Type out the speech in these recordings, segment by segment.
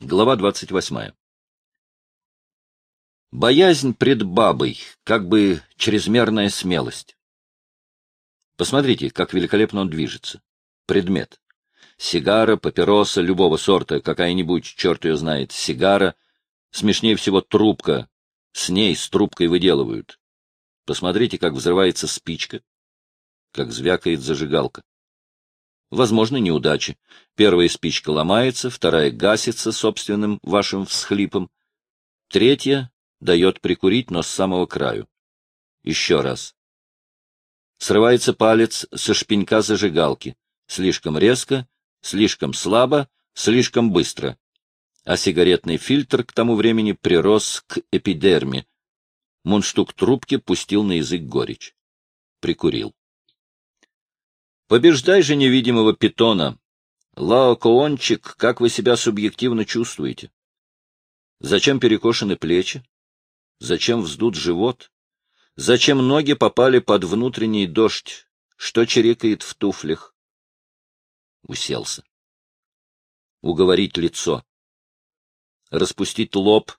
Глава 28. Боязнь пред бабой, как бы чрезмерная смелость. Посмотрите, как великолепно он движется. Предмет. Сигара, папироса, любого сорта, какая-нибудь, черт ее знает, сигара. Смешнее всего трубка. С ней, с трубкой выделывают. Посмотрите, как взрывается спичка, как звякает зажигалка. Возможно, неудачи. Первая спичка ломается, вторая гасится собственным вашим всхлипом, третья дает прикурить, но с самого краю. Еще раз. Срывается палец со шпенька зажигалки. Слишком резко, слишком слабо, слишком быстро. А сигаретный фильтр к тому времени прирос к эпидерме. Мундштук трубки пустил на язык горечь. Прикурил. Побеждай же невидимого питона. Лаокоончик, как вы себя субъективно чувствуете? Зачем перекошены плечи? Зачем вздут живот? Зачем ноги попали под внутренний дождь? Что чирикает в туфлях? Уселся. Уговорить лицо. Распустить лоб,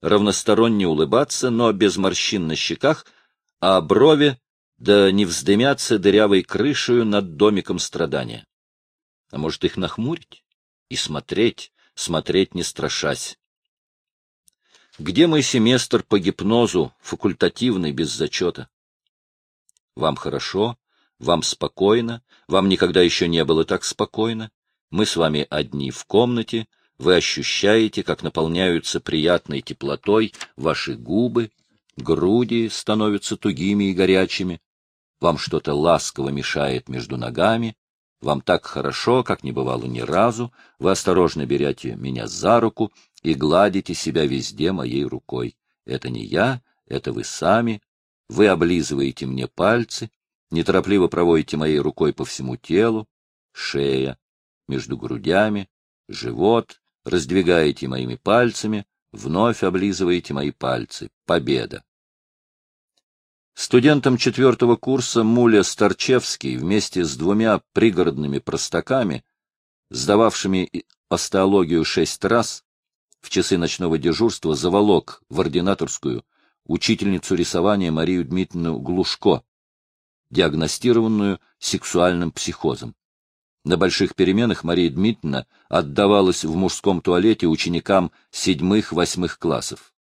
равносторонне улыбаться, но без морщин на щеках, а брови да не вздымятся дырявой крышею над домиком страдания. А может, их нахмурить и смотреть, смотреть не страшась. Где мой семестр по гипнозу, факультативный, без зачета? Вам хорошо, вам спокойно, вам никогда еще не было так спокойно. Мы с вами одни в комнате, вы ощущаете, как наполняются приятной теплотой ваши губы, груди становятся тугими и горячими, вам что-то ласково мешает между ногами, вам так хорошо, как не бывало ни разу, вы осторожно берете меня за руку и гладите себя везде моей рукой. Это не я, это вы сами. Вы облизываете мне пальцы, неторопливо проводите моей рукой по всему телу, шея, между грудями, живот, раздвигаете моими пальцами, вновь облизываете мои пальцы. Победа! Студентом четвертого курса Муля Старчевский вместе с двумя пригородными простаками, сдававшими остеологию шесть раз, в часы ночного дежурства заволок в ординаторскую учительницу рисования Марию Дмитриевну Глушко, диагностированную сексуальным психозом. На больших переменах Мария Дмитриевна отдавалась в мужском туалете ученикам седьмых-восьмых классов.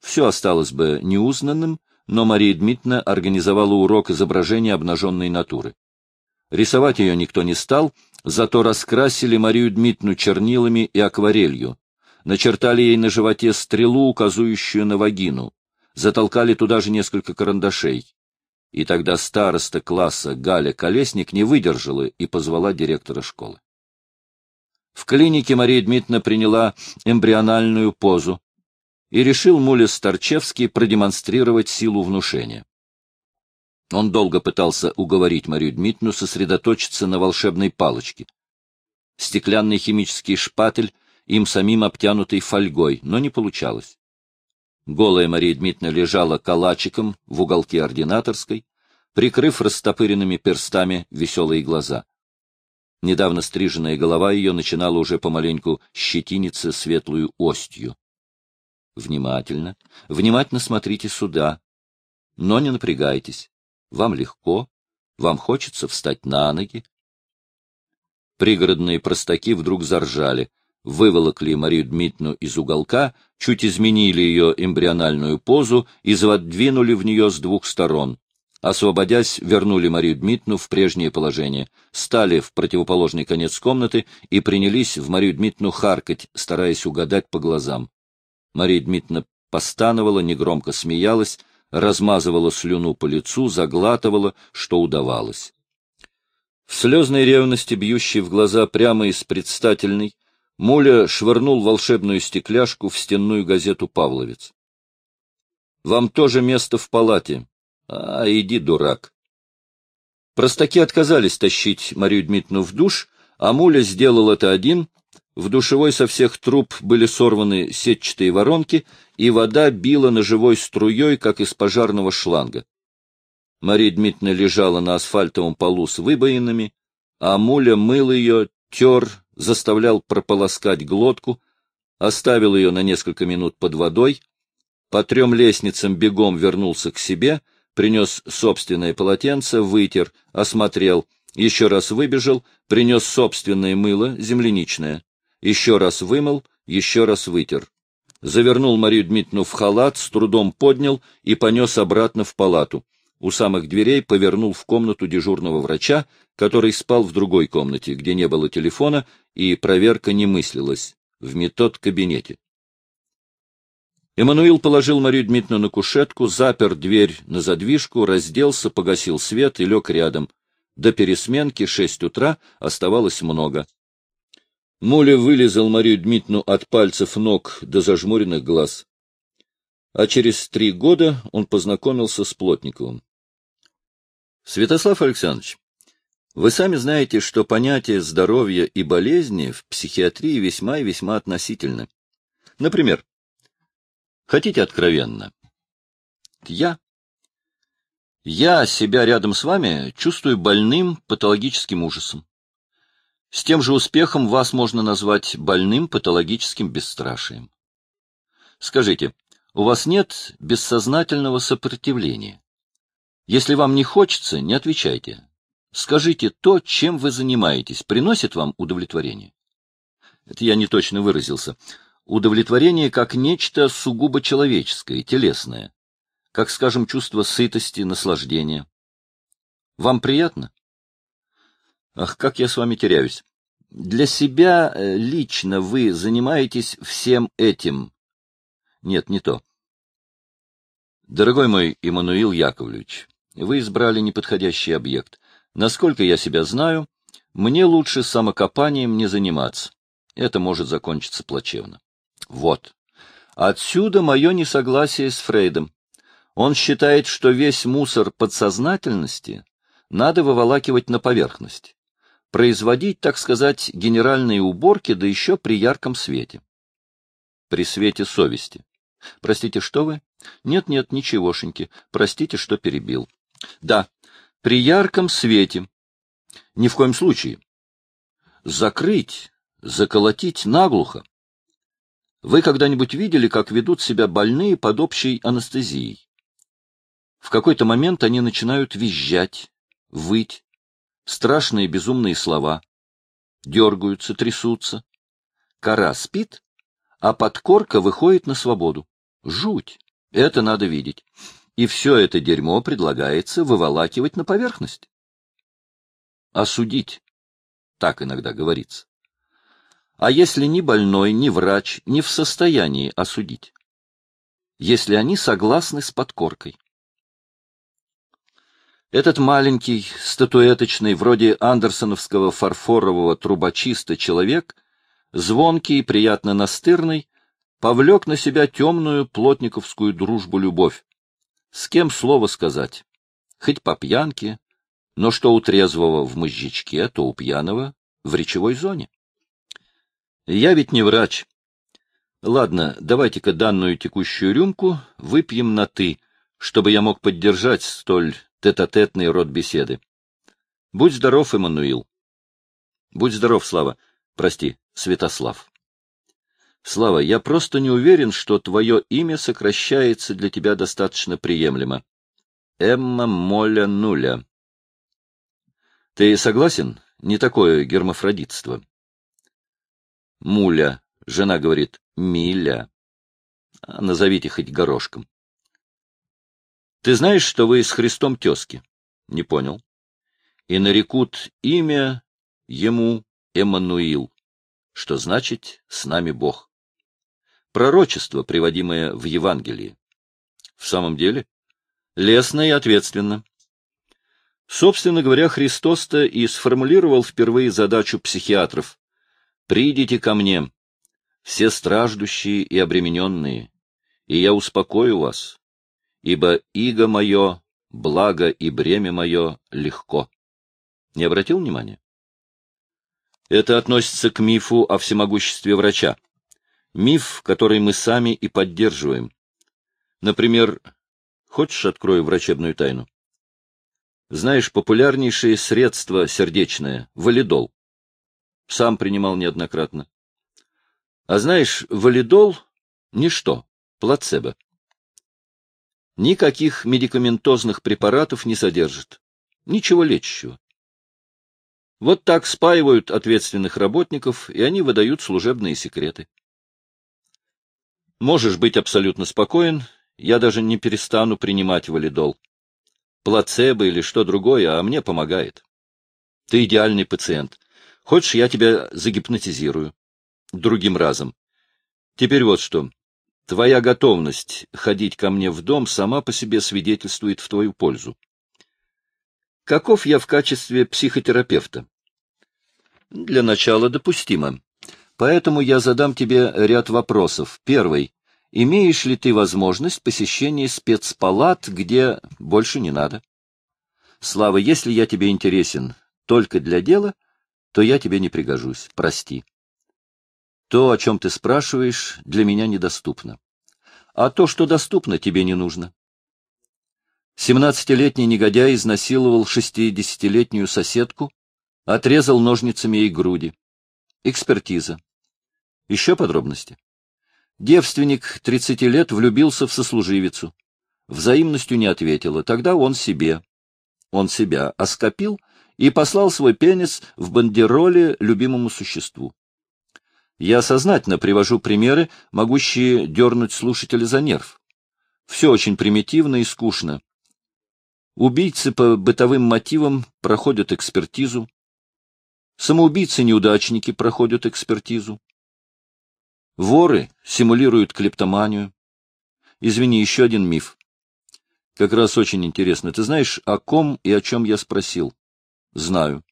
Все осталось бы неузнанным, но Мария Дмитриевна организовала урок изображения обнаженной натуры. Рисовать ее никто не стал, зато раскрасили Марию Дмитриевну чернилами и акварелью, начертали ей на животе стрелу, указывающую на вагину, затолкали туда же несколько карандашей. И тогда староста класса Галя Колесник не выдержала и позвала директора школы. В клинике Мария Дмитриевна приняла эмбриональную позу, и решил Муля Старчевский продемонстрировать силу внушения. Он долго пытался уговорить Марию Дмитриевну сосредоточиться на волшебной палочке. Стеклянный химический шпатель, им самим обтянутый фольгой, но не получалось. Голая Мария Дмитриевна лежала калачиком в уголке ординаторской, прикрыв растопыренными перстами веселые глаза. Недавно стриженная голова ее начинала уже помаленьку щетиниться светлую остью. Внимательно, внимательно смотрите сюда. Но не напрягайтесь. Вам легко, вам хочется встать на ноги. Пригородные простаки вдруг заржали, выволокли Марию Дмитриевну из уголка, чуть изменили ее эмбриональную позу и задвинули в нее с двух сторон. Освободясь, вернули Марию Дмитриевну в прежнее положение, стали в противоположный конец комнаты и принялись в Марию Дмитриевну харкать, стараясь угадать по глазам. Мария Дмитриевна постановала, негромко смеялась, размазывала слюну по лицу, заглатывала, что удавалось. В слезной ревности, бьющей в глаза прямо из предстательной, Муля швырнул волшебную стекляшку в стенную газету «Павловец». «Вам тоже место в палате. А, иди, дурак». Простаки отказались тащить Марию Дмитриевну в душ, а Муля сделал это один, в душевой со всех труб были сорваны сетчатые воронки, и вода била ножевой струей, как из пожарного шланга. Мария Дмитриевна лежала на асфальтовом полу с выбоинами, а Муля мыл ее, тер, заставлял прополоскать глотку, оставил ее на несколько минут под водой, по трем лестницам бегом вернулся к себе, принес собственное полотенце, вытер, осмотрел, еще раз выбежал, принес собственное мыло, земляничное, еще раз вымыл, еще раз вытер. Завернул Марию Дмитриевну в халат, с трудом поднял и понес обратно в палату. У самых дверей повернул в комнату дежурного врача, который спал в другой комнате, где не было телефона, и проверка не мыслилась, в метод-кабинете. Эммануил положил Марию Дмитриевну на кушетку, запер дверь на задвижку, разделся, погасил свет и лег рядом. До пересменки, шесть утра, оставалось много. Муля вылезал Марию Дмитриевну от пальцев ног до зажмуренных глаз. А через три года он познакомился с Плотниковым. Святослав Александрович, вы сами знаете, что понятие здоровья и болезни в психиатрии весьма и весьма относительны. Например, хотите откровенно? Я. Я себя рядом с вами чувствую больным патологическим ужасом. С тем же успехом вас можно назвать больным патологическим бесстрашием. Скажите, у вас нет бессознательного сопротивления? Если вам не хочется, не отвечайте. Скажите, то, чем вы занимаетесь, приносит вам удовлетворение? Это я не точно выразился. Удовлетворение как нечто сугубо человеческое, телесное. Как, скажем, чувство сытости, наслаждения. Вам приятно? Ах, как я с вами теряюсь. Для себя э, лично вы занимаетесь всем этим. Нет, не то. Дорогой мой Иммануил Яковлевич, вы избрали неподходящий объект. Насколько я себя знаю, мне лучше самокопанием не заниматься. Это может закончиться плачевно. Вот. Отсюда мое несогласие с Фрейдом. Он считает, что весь мусор подсознательности надо выволакивать на поверхность производить, так сказать, генеральные уборки, да еще при ярком свете. При свете совести. Простите, что вы? Нет-нет, ничегошеньки. Простите, что перебил. Да, при ярком свете. Ни в коем случае. Закрыть, заколотить наглухо. Вы когда-нибудь видели, как ведут себя больные под общей анестезией? В какой-то момент они начинают визжать, выть, страшные безумные слова, дергаются, трясутся. Кора спит, а подкорка выходит на свободу. Жуть! Это надо видеть. И все это дерьмо предлагается выволакивать на поверхность. Осудить. Так иногда говорится. А если ни больной, ни врач не в состоянии осудить? Если они согласны с подкоркой? Этот маленький, статуэточный, вроде андерсоновского фарфорового трубочиста человек, звонкий и приятно настырный, повлек на себя темную плотниковскую дружбу-любовь. С кем слово сказать? Хоть по пьянке, но что у трезвого в мозжечке, то у пьяного в речевой зоне. Я ведь не врач. Ладно, давайте-ка данную текущую рюмку выпьем на «ты», чтобы я мог поддержать столь тет-а-тетный род беседы. Будь здоров, Эммануил. Будь здоров, Слава. Прости, Святослав. Слава, я просто не уверен, что твое имя сокращается для тебя достаточно приемлемо. Эмма Моля Нуля. Ты согласен? Не такое гермафродитство. Муля. Жена говорит Миля. А назовите хоть горошком. Ты знаешь, что вы с Христом тезки? Не понял. И нарекут имя ему Эммануил, что значит «с нами Бог». Пророчество, приводимое в Евангелии. В самом деле, лестно и ответственно. Собственно говоря, Христос-то и сформулировал впервые задачу психиатров. «Придите ко мне, все страждущие и обремененные, и я успокою вас, ибо иго мое, благо и бремя мое легко. Не обратил внимания? Это относится к мифу о всемогуществе врача. Миф, который мы сами и поддерживаем. Например, хочешь открою врачебную тайну? Знаешь, популярнейшее средство сердечное — валидол. Сам принимал неоднократно. А знаешь, валидол — ничто, плацебо. Никаких медикаментозных препаратов не содержит. Ничего лечащего. Вот так спаивают ответственных работников, и они выдают служебные секреты. Можешь быть абсолютно спокоен, я даже не перестану принимать валидол. Плацебо или что другое, а мне помогает. Ты идеальный пациент. Хочешь, я тебя загипнотизирую? Другим разом. Теперь вот что. Твоя готовность ходить ко мне в дом сама по себе свидетельствует в твою пользу. Каков я в качестве психотерапевта? Для начала допустимо. Поэтому я задам тебе ряд вопросов. Первый. Имеешь ли ты возможность посещения спецпалат, где больше не надо? Слава, если я тебе интересен только для дела, то я тебе не пригожусь. Прости. То, о чем ты спрашиваешь, для меня недоступно. А то, что доступно, тебе не нужно. Семнадцатилетний негодяй изнасиловал шестидесятилетнюю соседку, отрезал ножницами ей груди. Экспертиза. Еще подробности. Девственник тридцати лет влюбился в сослуживицу. Взаимностью не ответила. Тогда он себе. Он себя оскопил и послал свой пенис в бандероле любимому существу. Я сознательно привожу примеры, могущие дернуть слушателя за нерв. Все очень примитивно и скучно. Убийцы по бытовым мотивам проходят экспертизу. Самоубийцы-неудачники проходят экспертизу. Воры симулируют клептоманию. Извини, еще один миф. Как раз очень интересно. Ты знаешь, о ком и о чем я спросил? Знаю.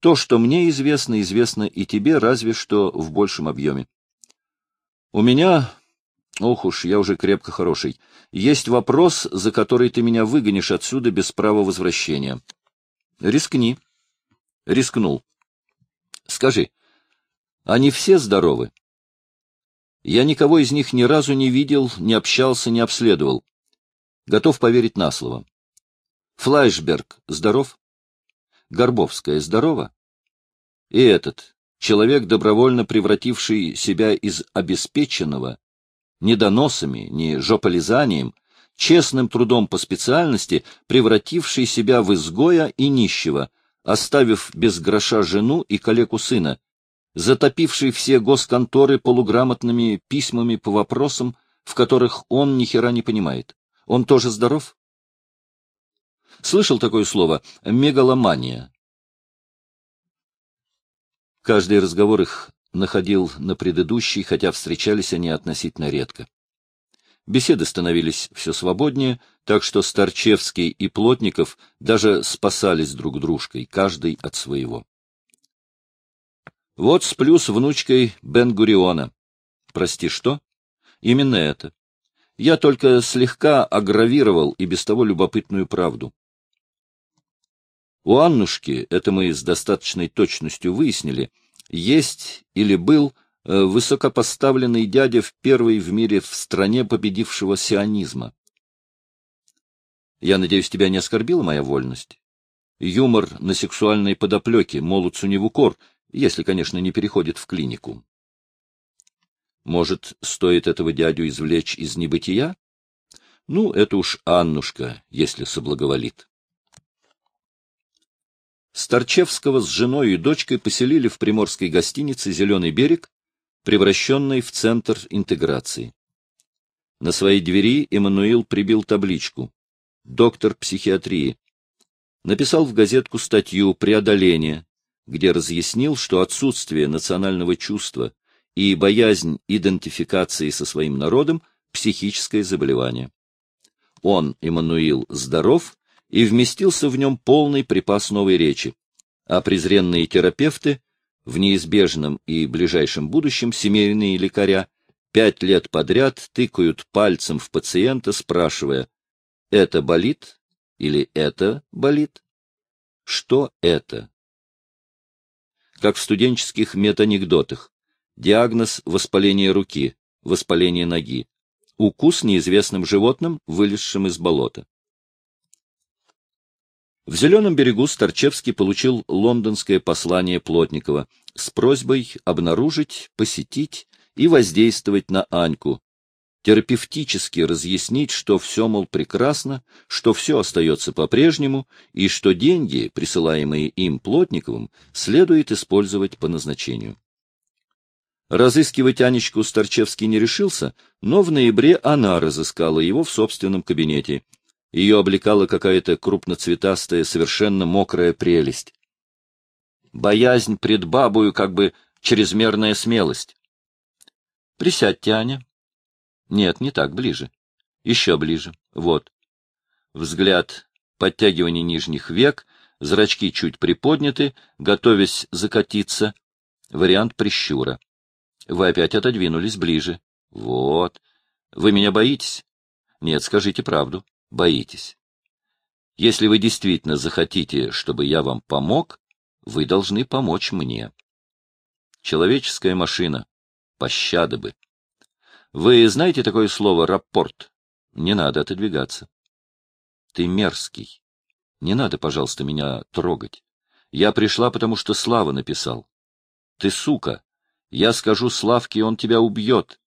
То, что мне известно, известно и тебе, разве что в большем объеме. У меня, ох уж, я уже крепко хороший, есть вопрос, за который ты меня выгонишь отсюда без права возвращения. Рискни. Рискнул. Скажи, они все здоровы? Я никого из них ни разу не видел, не общался, не обследовал. Готов поверить на слово. Флайшберг здоров? Горбовская здорова? И этот, человек, добровольно превративший себя из обеспеченного, не доносами, не жополизанием, честным трудом по специальности, превративший себя в изгоя и нищего, оставив без гроша жену и калеку сына, затопивший все госконторы полуграмотными письмами по вопросам, в которых он ни хера не понимает. Он тоже здоров? Слышал такое слово «мегаломания». Каждый разговор их находил на предыдущий, хотя встречались они относительно редко. Беседы становились все свободнее, так что Старчевский и Плотников даже спасались друг дружкой, каждый от своего. Вот сплю с внучкой Бен-Гуриона. Прости, что? Именно это. Я только слегка агравировал и без того любопытную правду. У Аннушки, это мы с достаточной точностью выяснили, есть или был э, высокопоставленный дядя в первой в мире в стране победившего сионизма. Я надеюсь, тебя не оскорбила моя вольность? Юмор на сексуальной подоплеке, молодцу не в укор, если, конечно, не переходит в клинику. Может, стоит этого дядю извлечь из небытия? Ну, это уж Аннушка, если соблаговолит. Старчевского с женой и дочкой поселили в приморской гостинице «Зеленый берег», превращенной в центр интеграции. На своей двери Эммануил прибил табличку «Доктор психиатрии». Написал в газетку статью «Преодоление», где разъяснил, что отсутствие национального чувства и боязнь идентификации со своим народом – психическое заболевание. Он, Эммануил, здоров и вместился в нем полный припас новой речи, а презренные терапевты, в неизбежном и ближайшем будущем семейные лекаря, пять лет подряд тыкают пальцем в пациента, спрашивая, это болит или это болит? Что это? Как в студенческих метанекдотах. Диагноз – воспаление руки, воспаление ноги. Укус неизвестным животным, вылезшим из болота. В «Зеленом берегу» Старчевский получил лондонское послание Плотникова с просьбой обнаружить, посетить и воздействовать на Аньку, терапевтически разъяснить, что все, мол, прекрасно, что все остается по-прежнему, и что деньги, присылаемые им Плотниковым, следует использовать по назначению. Разыскивать Анечку Старчевский не решился, но в ноябре она разыскала его в собственном кабинете. Ее облекала какая-то крупноцветастая, совершенно мокрая прелесть. Боязнь пред бабою, как бы чрезмерная смелость. Присядьте, Аня. Нет, не так, ближе. Еще ближе. Вот. Взгляд, подтягивание нижних век, зрачки чуть приподняты, готовясь закатиться. Вариант прищура. Вы опять отодвинулись ближе. Вот. Вы меня боитесь? Нет, скажите правду. Боитесь. Если вы действительно захотите, чтобы я вам помог, вы должны помочь мне. Человеческая машина. Пощады бы. Вы знаете такое слово «рапорт»? Не надо отодвигаться. Ты мерзкий. Не надо, пожалуйста, меня трогать. Я пришла, потому что Слава написал. Ты сука. Я скажу Славке, он тебя убьет.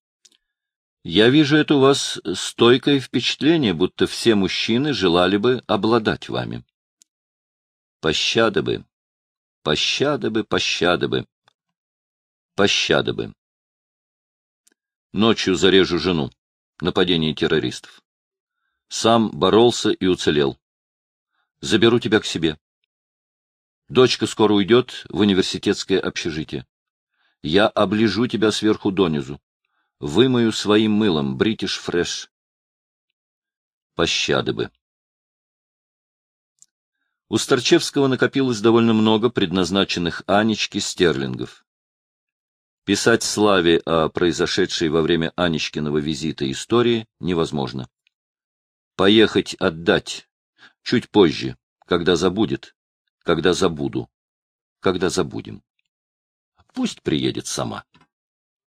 Я вижу это у вас стойкое впечатление, будто все мужчины желали бы обладать вами. Пощады бы, пощады бы, пощады бы, пощады бы. Ночью зарежу жену. Нападение террористов. Сам боролся и уцелел. Заберу тебя к себе. Дочка скоро уйдет в университетское общежитие. Я оближу тебя сверху донизу. Вымою своим мылом, бритиш фреш. Пощады бы. У Старчевского накопилось довольно много предназначенных Анечке стерлингов. Писать Славе о произошедшей во время Анечкиного визита истории невозможно. Поехать отдать. Чуть позже, когда забудет, когда забуду, когда забудем. Пусть приедет сама.